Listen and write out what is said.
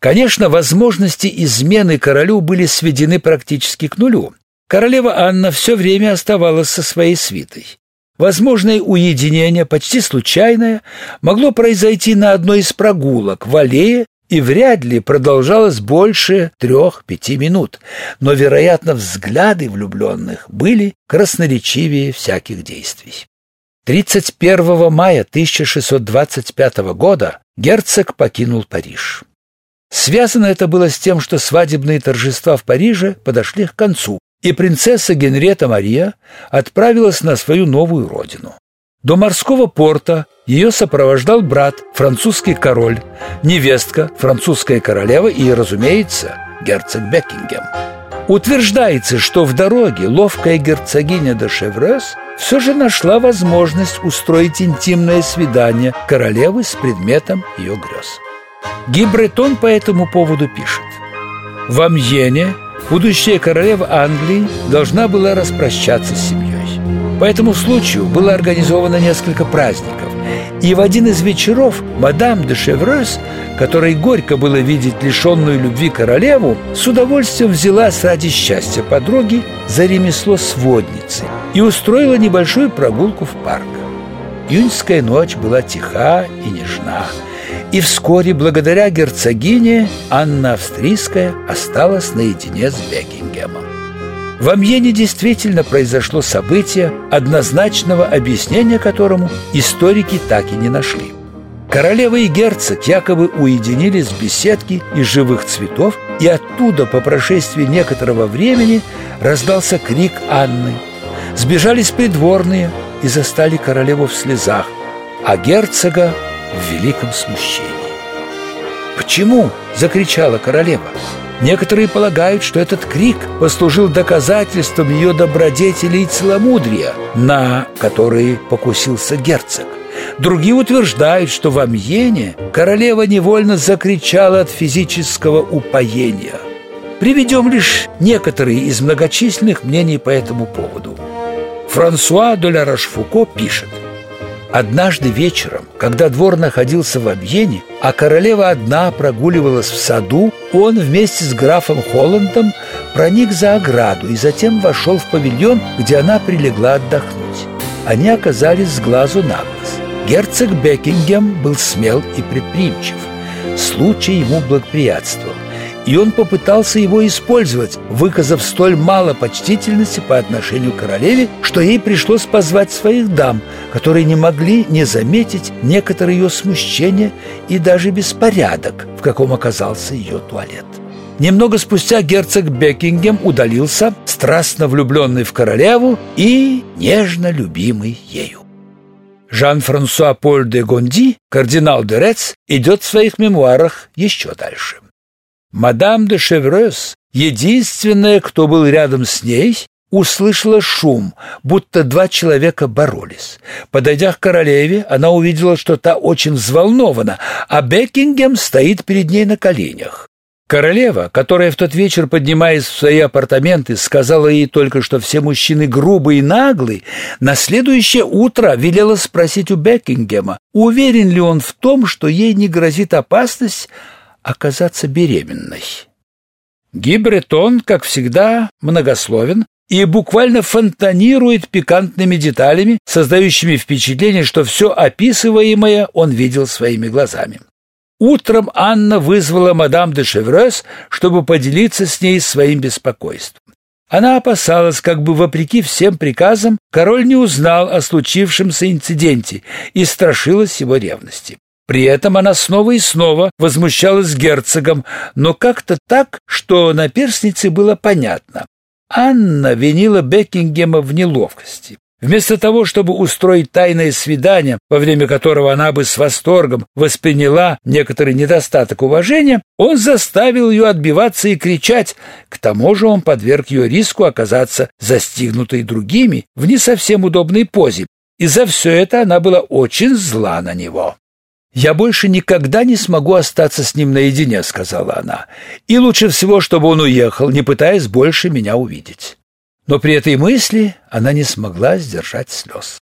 Конечно, возможности измены королю были сведены практически к нулю. Королева Анна все время оставалась со своей свитой. Возможное уединение, почти случайное, могло произойти на одной из прогулок в аллее и вряд ли продолжалось больше трех-пяти минут, но, вероятно, взгляды влюбленных были красноречивее всяких действий. 31 мая 1625 года герцог покинул Париж. Связано это было с тем, что свадебные торжества в Париже подошли к концу, и принцесса Генриетта Мария отправилась на свою новую родину. До морского порта ее сопровождал брат, французский король, невестка, французская королева и, разумеется, герцог Бекингем. Утверждается, что в дороге ловкая герцогиня де Шеврес все же нашла возможность устроить интимное свидание королевы с предметом ее грез. Гибретон по этому поводу пишет. В Амьене будущая королева Англии должна была распрощаться с семьей. По этому случаю было организовано несколько праздников. И в один из вечеров мадам де Шеврес, которой горько было видеть лишенную любви королеву, с удовольствием взялась ради счастья подруги за ремесло сводницы и устроила небольшую прогулку в парк. Июньская ночь была тиха и нежна – и вскоре, благодаря герцогине, Анна Австрийская осталась наедине с Бекингемом. В Амьене действительно произошло событие, однозначного объяснения которому историки так и не нашли. Королева и герцог якобы уединились в беседке из живых цветов, и оттуда по прошествии некоторого времени раздался крик Анны. Сбежались придворные и застали королеву в слезах, а герцога в великом смущении. «Почему?» – закричала королева. Некоторые полагают, что этот крик послужил доказательством ее добродетели и целомудрия, на которые покусился герцог. Другие утверждают, что в Амьене королева невольно закричала от физического упоения. Приведем лишь некоторые из многочисленных мнений по этому поводу. Франсуа де ла Рошфуко пишет – Однажды вечером, когда двор находился в объене, а королева одна прогуливалась в саду, он вместе с графом Холландом проник за ограду и затем вошел в павильон, где она прилегла отдохнуть. Они оказались с глазу на глаз. Герцог Бекингем был смел и предприимчив. Случай ему благоприятствовал и он попытался его использовать, выказав столь мало почтительности по отношению к королеве, что ей пришлось позвать своих дам, которые не могли не заметить некоторое ее смущение и даже беспорядок, в каком оказался ее туалет. Немного спустя герцог Бекингем удалился, страстно влюбленный в королеву и нежно любимый ею. Жан-Франсуа Поль де Гонди, кардинал де Рец, идет в своих мемуарах еще дальше. Мадам де Шеврес, единственная, кто был рядом с ней, услышала шум, будто два человека боролись. Подойдя к королеве, она увидела, что та очень взволнована, а Бекингем стоит перед ней на коленях. Королева, которая в тот вечер, поднимаясь в свои апартаменты, сказала ей только, что все мужчины грубые и наглые, на следующее утро велела спросить у Бекингема, уверен ли он в том, что ей не грозит опасность оказаться беременной. Гибретон, как всегда, многословен и буквально фонтанирует пикантными деталями, создающими впечатление, что все описываемое он видел своими глазами. Утром Анна вызвала мадам де Шеврес, чтобы поделиться с ней своим беспокойством. Она опасалась, как бы вопреки всем приказам король не узнал о случившемся инциденте и страшилась его ревности. При этом она снова и снова возмущалась герцогом, но как-то так, что на перстнице было понятно. Анна винила Бекингема в неловкости. Вместо того, чтобы устроить тайное свидание, во время которого она бы с восторгом восприняла некоторый недостаток уважения, он заставил ее отбиваться и кричать. К тому же он подверг ее риску оказаться застигнутой другими в не совсем удобной позе. И за все это она была очень зла на него. «Я больше никогда не смогу остаться с ним наедине», — сказала она. «И лучше всего, чтобы он уехал, не пытаясь больше меня увидеть». Но при этой мысли она не смогла сдержать слез.